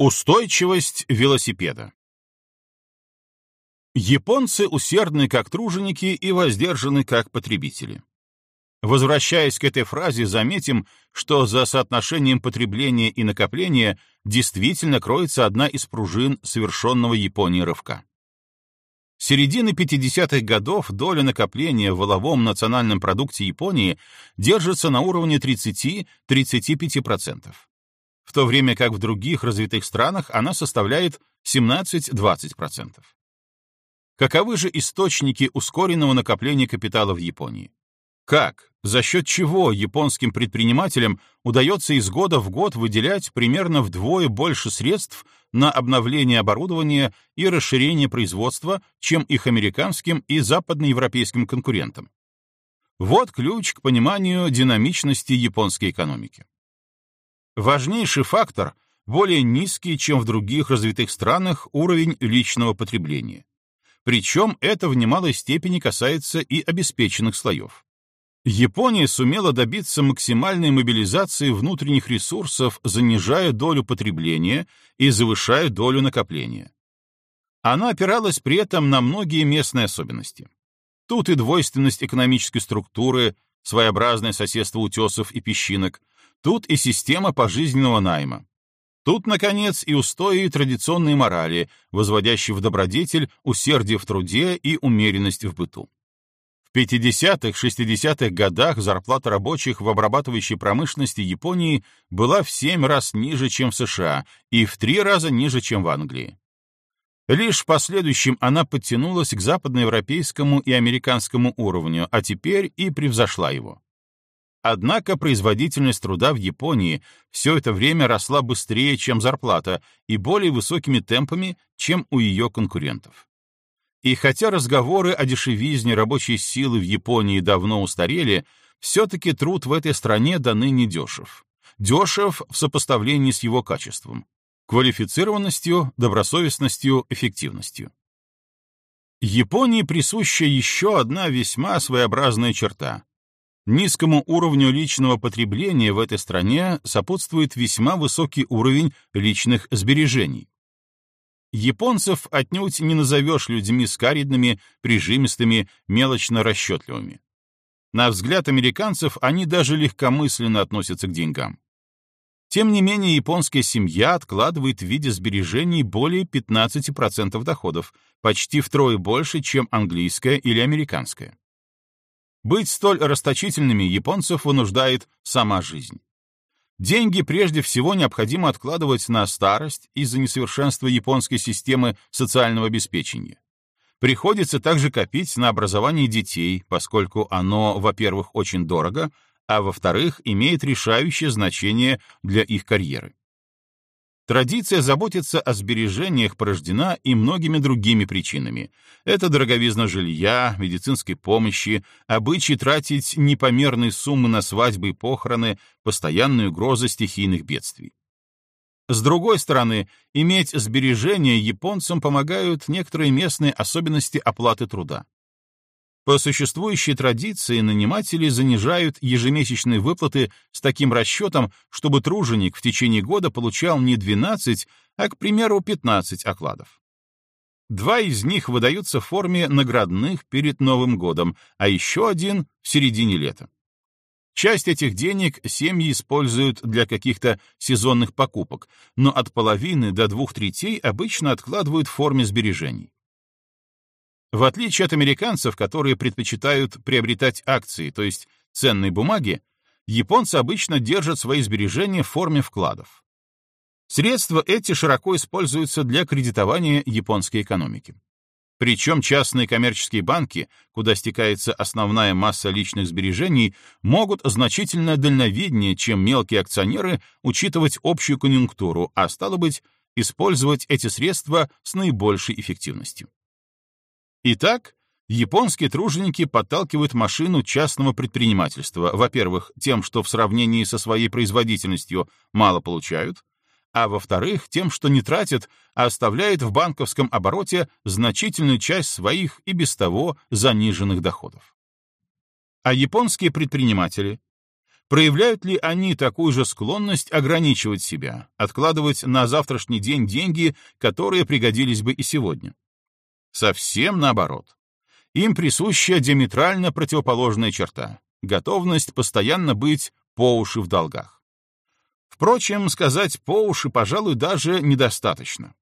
Устойчивость велосипеда Японцы усердны как труженики и воздержаны как потребители. Возвращаясь к этой фразе, заметим, что за соотношением потребления и накопления действительно кроется одна из пружин совершенного Японией рывка. С середины 50-х годов доля накопления в воловом национальном продукте Японии держится на уровне 30-35% в то время как в других развитых странах она составляет 17-20%. Каковы же источники ускоренного накопления капитала в Японии? Как, за счет чего японским предпринимателям удается из года в год выделять примерно вдвое больше средств на обновление оборудования и расширение производства, чем их американским и западноевропейским конкурентам? Вот ключ к пониманию динамичности японской экономики. Важнейший фактор — более низкий, чем в других развитых странах, уровень личного потребления. Причем это в немалой степени касается и обеспеченных слоев. Япония сумела добиться максимальной мобилизации внутренних ресурсов, занижая долю потребления и завышая долю накопления. Она опиралась при этом на многие местные особенности. Тут и двойственность экономической структуры, своеобразное соседство утесов и песчинок, Тут и система пожизненного найма. Тут, наконец, и устои традиционной морали, возводящие в добродетель усердие в труде и умеренность в быту. В 50-х, 60-х годах зарплата рабочих в обрабатывающей промышленности Японии была в 7 раз ниже, чем в США, и в 3 раза ниже, чем в Англии. Лишь в последующем она подтянулась к западноевропейскому и американскому уровню, а теперь и превзошла его. Однако производительность труда в Японии все это время росла быстрее, чем зарплата, и более высокими темпами, чем у ее конкурентов. И хотя разговоры о дешевизне рабочей силы в Японии давно устарели, все-таки труд в этой стране до ныне дешев. Дешев в сопоставлении с его качеством, квалифицированностью, добросовестностью, эффективностью. Японии присуща еще одна весьма своеобразная черта Низкому уровню личного потребления в этой стране сопутствует весьма высокий уровень личных сбережений. Японцев отнюдь не назовешь людьми скаридными, прижимистыми, мелочно расчетливыми. На взгляд американцев они даже легкомысленно относятся к деньгам. Тем не менее, японская семья откладывает в виде сбережений более 15% доходов, почти втрое больше, чем английская или американская. Быть столь расточительными японцев вынуждает сама жизнь. Деньги прежде всего необходимо откладывать на старость из-за несовершенства японской системы социального обеспечения. Приходится также копить на образование детей, поскольку оно, во-первых, очень дорого, а во-вторых, имеет решающее значение для их карьеры. Традиция заботиться о сбережениях порождена и многими другими причинами. Это дороговизна жилья, медицинской помощи, обычай тратить непомерные суммы на свадьбы и похороны, постоянные угрозы стихийных бедствий. С другой стороны, иметь сбережения японцам помогают некоторые местные особенности оплаты труда. По существующей традиции наниматели занижают ежемесячные выплаты с таким расчетом, чтобы труженик в течение года получал не 12, а, к примеру, 15 окладов. Два из них выдаются в форме наградных перед Новым годом, а еще один — в середине лета. Часть этих денег семьи используют для каких-то сезонных покупок, но от половины до двух третей обычно откладывают в форме сбережений. В отличие от американцев, которые предпочитают приобретать акции, то есть ценные бумаги, японцы обычно держат свои сбережения в форме вкладов. Средства эти широко используются для кредитования японской экономики. Причем частные коммерческие банки, куда стекается основная масса личных сбережений, могут значительно дальновиднее, чем мелкие акционеры, учитывать общую конъюнктуру, а стало быть, использовать эти средства с наибольшей эффективностью. Итак, японские труженики подталкивают машину частного предпринимательства, во-первых, тем, что в сравнении со своей производительностью мало получают, а во-вторых, тем, что не тратят, а оставляют в банковском обороте значительную часть своих и без того заниженных доходов. А японские предприниматели? Проявляют ли они такую же склонность ограничивать себя, откладывать на завтрашний день деньги, которые пригодились бы и сегодня? Совсем наоборот. Им присуща диаметрально противоположная черта — готовность постоянно быть по уши в долгах. Впрочем, сказать по уши, пожалуй, даже недостаточно.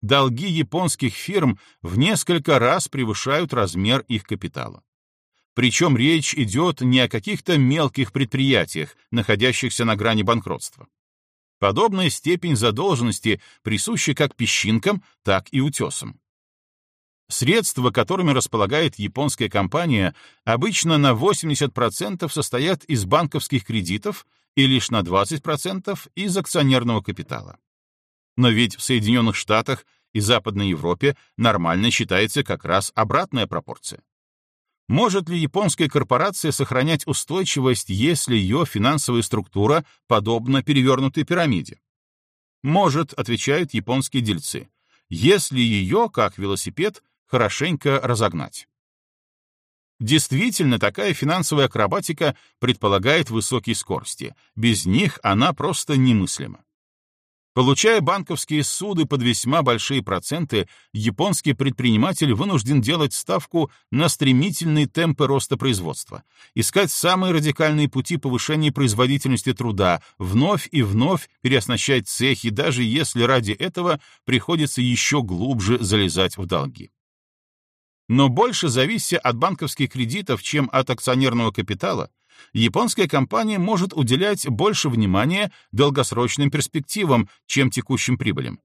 Долги японских фирм в несколько раз превышают размер их капитала. Причем речь идет не о каких-то мелких предприятиях, находящихся на грани банкротства. Подобная степень задолженности присуща как песчинкам, так и утесам. Средства, которыми располагает японская компания, обычно на 80% состоят из банковских кредитов и лишь на 20% из акционерного капитала. Но ведь в Соединенных Штатах и Западной Европе нормально считается как раз обратная пропорция. Может ли японская корпорация сохранять устойчивость, если ее финансовая структура подобна перевернутой пирамиде? Может, отвечают японские дельцы, если ее, как велосипед, хорошенько разогнать. Действительно, такая финансовая акробатика предполагает высокие скорости. Без них она просто немыслима. Получая банковские суды под весьма большие проценты, японский предприниматель вынужден делать ставку на стремительные темпы роста производства, искать самые радикальные пути повышения производительности труда, вновь и вновь переоснащать цехи, даже если ради этого приходится еще глубже залезать в долги. Но больше завися от банковских кредитов, чем от акционерного капитала, японская компания может уделять больше внимания долгосрочным перспективам, чем текущим прибылям.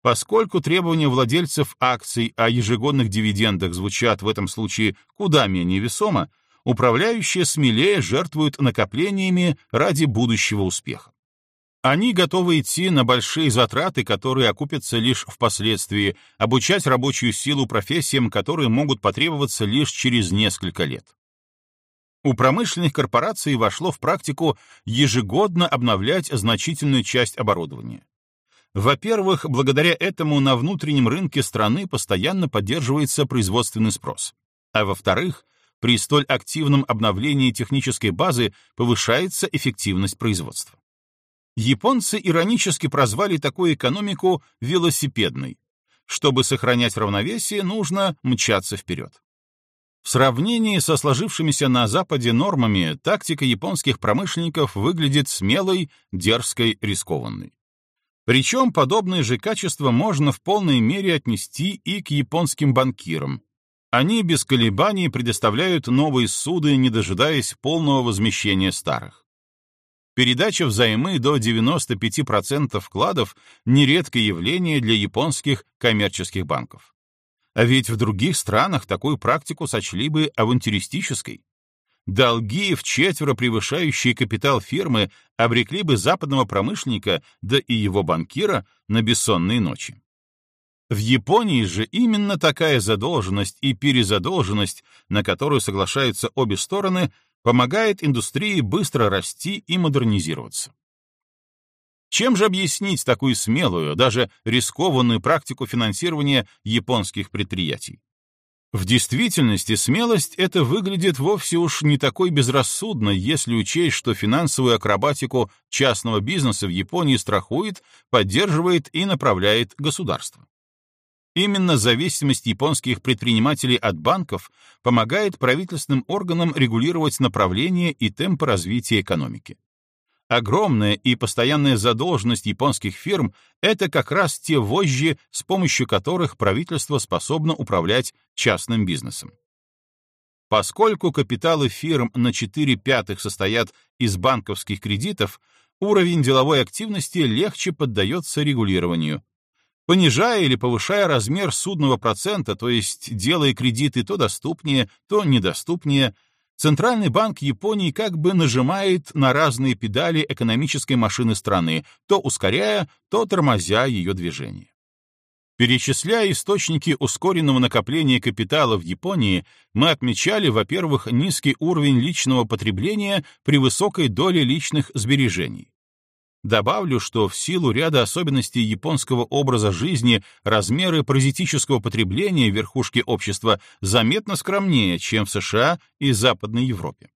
Поскольку требования владельцев акций о ежегодных дивидендах звучат в этом случае куда менее весомо, управляющие смелее жертвуют накоплениями ради будущего успеха. Они готовы идти на большие затраты, которые окупятся лишь впоследствии, обучать рабочую силу профессиям, которые могут потребоваться лишь через несколько лет. У промышленных корпораций вошло в практику ежегодно обновлять значительную часть оборудования. Во-первых, благодаря этому на внутреннем рынке страны постоянно поддерживается производственный спрос. А во-вторых, при столь активном обновлении технической базы повышается эффективность производства. Японцы иронически прозвали такую экономику велосипедной. Чтобы сохранять равновесие, нужно мчаться вперед. В сравнении со сложившимися на Западе нормами, тактика японских промышленников выглядит смелой, дерзкой, рискованной. Причем подобные же качества можно в полной мере отнести и к японским банкирам. Они без колебаний предоставляют новые суды, не дожидаясь полного возмещения старых. Передача взаймы до 95% вкладов — нередкое явление для японских коммерческих банков. А ведь в других странах такую практику сочли бы авантюристической. Долги, в четверо превышающие капитал фирмы, обрекли бы западного промышленника, да и его банкира, на бессонные ночи. В Японии же именно такая задолженность и перезадолженность, на которую соглашаются обе стороны, помогает индустрии быстро расти и модернизироваться. Чем же объяснить такую смелую, даже рискованную практику финансирования японских предприятий? В действительности смелость это выглядит вовсе уж не такой безрассудно, если учесть, что финансовую акробатику частного бизнеса в Японии страхует, поддерживает и направляет государство. Именно зависимость японских предпринимателей от банков помогает правительственным органам регулировать направление и темпы развития экономики. Огромная и постоянная задолженность японских фирм — это как раз те вожжи, с помощью которых правительство способно управлять частным бизнесом. Поскольку капиталы фирм на 4 пятых состоят из банковских кредитов, уровень деловой активности легче поддается регулированию. Понижая или повышая размер судного процента, то есть делая кредиты то доступнее, то недоступнее, Центральный банк Японии как бы нажимает на разные педали экономической машины страны, то ускоряя, то тормозя ее движение. Перечисляя источники ускоренного накопления капитала в Японии, мы отмечали, во-первых, низкий уровень личного потребления при высокой доле личных сбережений. Добавлю, что в силу ряда особенностей японского образа жизни размеры паразитического потребления верхушки общества заметно скромнее, чем в США и Западной Европе.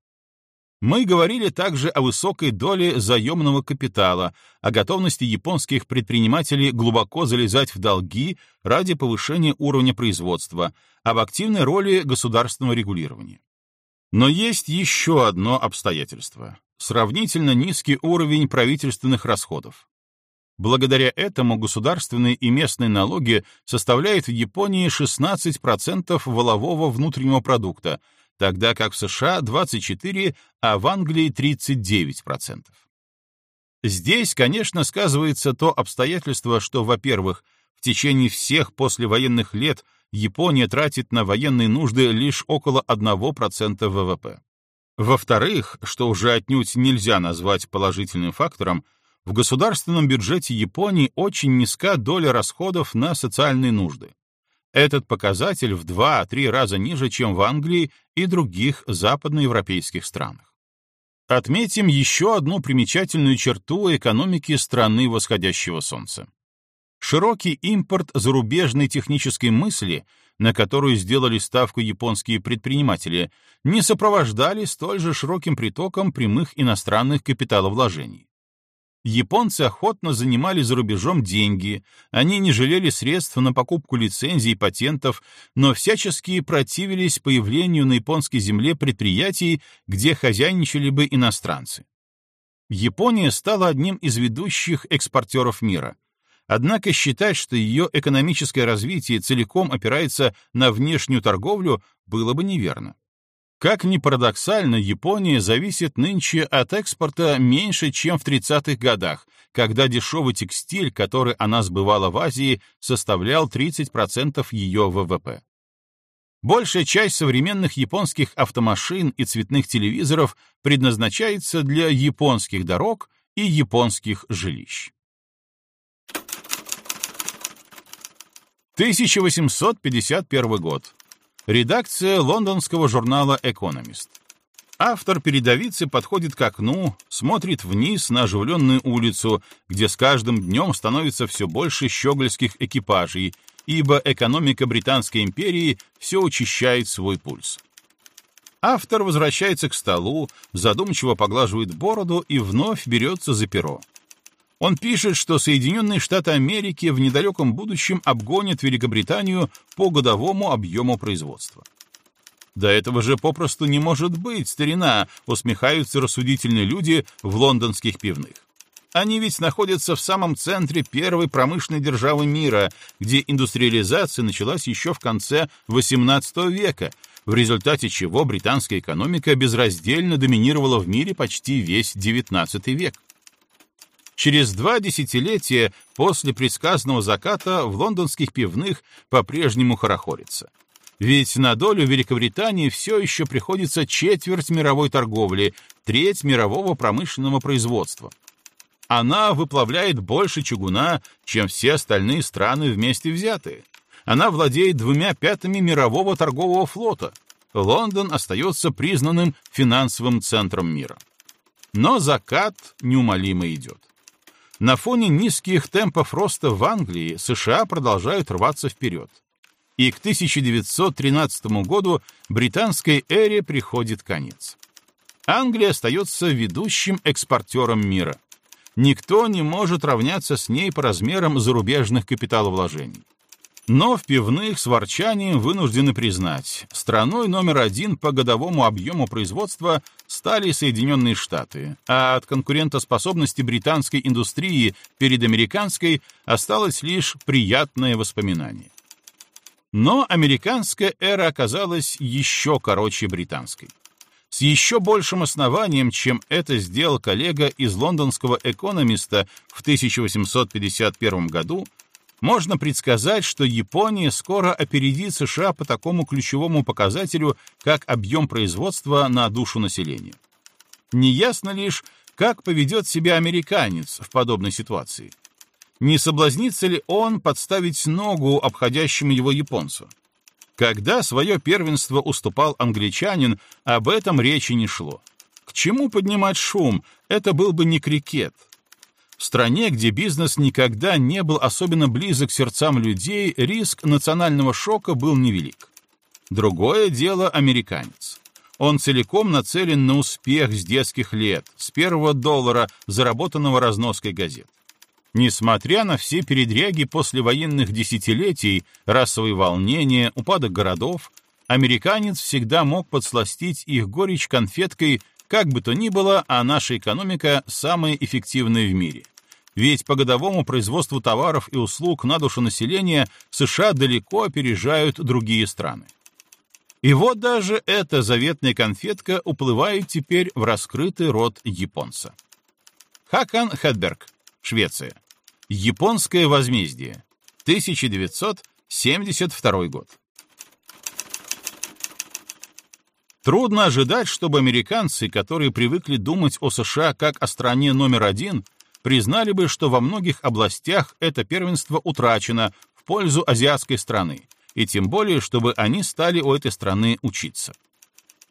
Мы говорили также о высокой доле заемного капитала, о готовности японских предпринимателей глубоко залезать в долги ради повышения уровня производства, об активной роли государственного регулирования. Но есть еще одно обстоятельство — сравнительно низкий уровень правительственных расходов. Благодаря этому государственные и местные налоги составляют в Японии 16% волового внутреннего продукта, тогда как в США 24, а в Англии 39%. Здесь, конечно, сказывается то обстоятельство, что, во-первых, в течение всех послевоенных лет Япония тратит на военные нужды лишь около 1% ВВП. Во-вторых, что уже отнюдь нельзя назвать положительным фактором, в государственном бюджете Японии очень низка доля расходов на социальные нужды. Этот показатель в 2-3 раза ниже, чем в Англии и других западноевропейских странах. Отметим еще одну примечательную черту экономики страны восходящего солнца. Широкий импорт зарубежной технической мысли, на которую сделали ставку японские предприниматели, не сопровождали столь же широким притоком прямых иностранных капиталовложений. Японцы охотно занимали за рубежом деньги, они не жалели средств на покупку лицензий и патентов, но всячески противились появлению на японской земле предприятий, где хозяйничали бы иностранцы. Япония стала одним из ведущих экспортеров мира. Однако считать, что ее экономическое развитие целиком опирается на внешнюю торговлю, было бы неверно. Как ни парадоксально, Япония зависит нынче от экспорта меньше, чем в 30-х годах, когда дешевый текстиль, который она сбывала в Азии, составлял 30% ее ВВП. Большая часть современных японских автомашин и цветных телевизоров предназначается для японских дорог и японских жилищ. 1851 год. Редакция лондонского журнала «Экономист». Автор передовицы подходит к окну, смотрит вниз на оживленную улицу, где с каждым днем становится все больше щегольских экипажей, ибо экономика Британской империи все учащает свой пульс. Автор возвращается к столу, задумчиво поглаживает бороду и вновь берется за перо. Он пишет, что Соединенные Штаты Америки в недалеком будущем обгонят Великобританию по годовому объему производства. Да этого же попросту не может быть, старина, усмехаются рассудительные люди в лондонских пивных. Они ведь находятся в самом центре первой промышленной державы мира, где индустриализация началась еще в конце XVIII века, в результате чего британская экономика безраздельно доминировала в мире почти весь XIX век. Через два десятилетия после предсказанного заката в лондонских пивных по-прежнему хорохорится. Ведь на долю Великобритании все еще приходится четверть мировой торговли, треть мирового промышленного производства. Она выплавляет больше чугуна, чем все остальные страны вместе взятые. Она владеет двумя пятыми мирового торгового флота. Лондон остается признанным финансовым центром мира. Но закат неумолимо идет. На фоне низких темпов роста в Англии США продолжают рваться вперед. И к 1913 году британской эре приходит конец. Англия остается ведущим экспортером мира. Никто не может равняться с ней по размерам зарубежных капиталовложений. Но в пивных с ворчанием вынуждены признать, страной номер один по годовому объему производства стали Соединенные Штаты, а от конкурентоспособности британской индустрии перед американской осталось лишь приятное воспоминание. Но американская эра оказалась еще короче британской. С еще большим основанием, чем это сделал коллега из лондонского экономиста в 1851 году, можно предсказать, что Япония скоро опередит США по такому ключевому показателю, как объем производства на душу населения. Неясно лишь, как поведет себя американец в подобной ситуации. Не соблазнится ли он подставить ногу обходящему его японцу? Когда свое первенство уступал англичанин, об этом речи не шло. К чему поднимать шум? Это был бы не крикет. В стране, где бизнес никогда не был особенно близок к сердцам людей, риск национального шока был невелик. Другое дело американец. Он целиком нацелен на успех с детских лет, с первого доллара, заработанного разноской газет. Несмотря на все передряги послевоенных десятилетий, расовые волнения, упадок городов, американец всегда мог подсластить их горечь конфеткой, как бы то ни было, а наша экономика самая эффективная в мире. Ведь по годовому производству товаров и услуг на душу населения США далеко опережают другие страны. И вот даже эта заветная конфетка уплывает теперь в раскрытый рот японца. Хакан Хедберг, Швеция. Японское возмездие. 1972 год. Трудно ожидать, чтобы американцы, которые привыкли думать о США как о стране номер один, признали бы, что во многих областях это первенство утрачено в пользу азиатской страны, и тем более, чтобы они стали у этой страны учиться.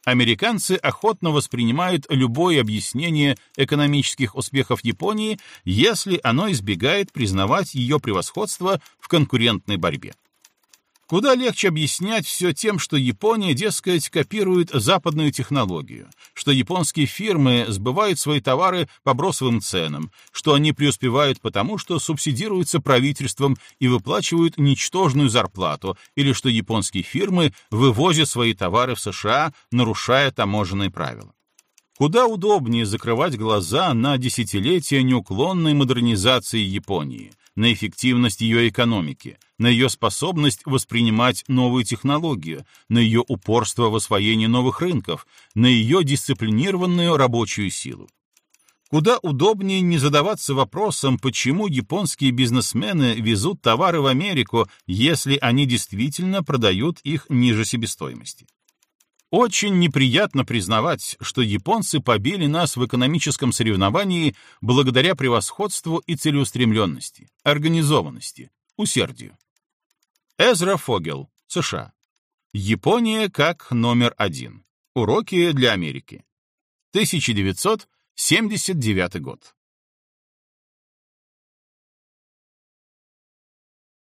Американцы охотно воспринимают любое объяснение экономических успехов Японии, если оно избегает признавать ее превосходство в конкурентной борьбе. Куда легче объяснять все тем, что Япония, дескать, копирует западную технологию, что японские фирмы сбывают свои товары по бросовым ценам, что они преуспевают потому, что субсидируются правительством и выплачивают ничтожную зарплату, или что японские фирмы вывозят свои товары в США, нарушая таможенные правила. Куда удобнее закрывать глаза на десятилетия неуклонной модернизации Японии, на эффективность ее экономики, на ее способность воспринимать новые технологии, на ее упорство в освоении новых рынков, на ее дисциплинированную рабочую силу. Куда удобнее не задаваться вопросом, почему японские бизнесмены везут товары в Америку, если они действительно продают их ниже себестоимости. Очень неприятно признавать, что японцы побили нас в экономическом соревновании благодаря превосходству и целеустремленности, организованности, усердию. Эзра Фогел, США. Япония как номер один. Уроки для Америки. 1979 год.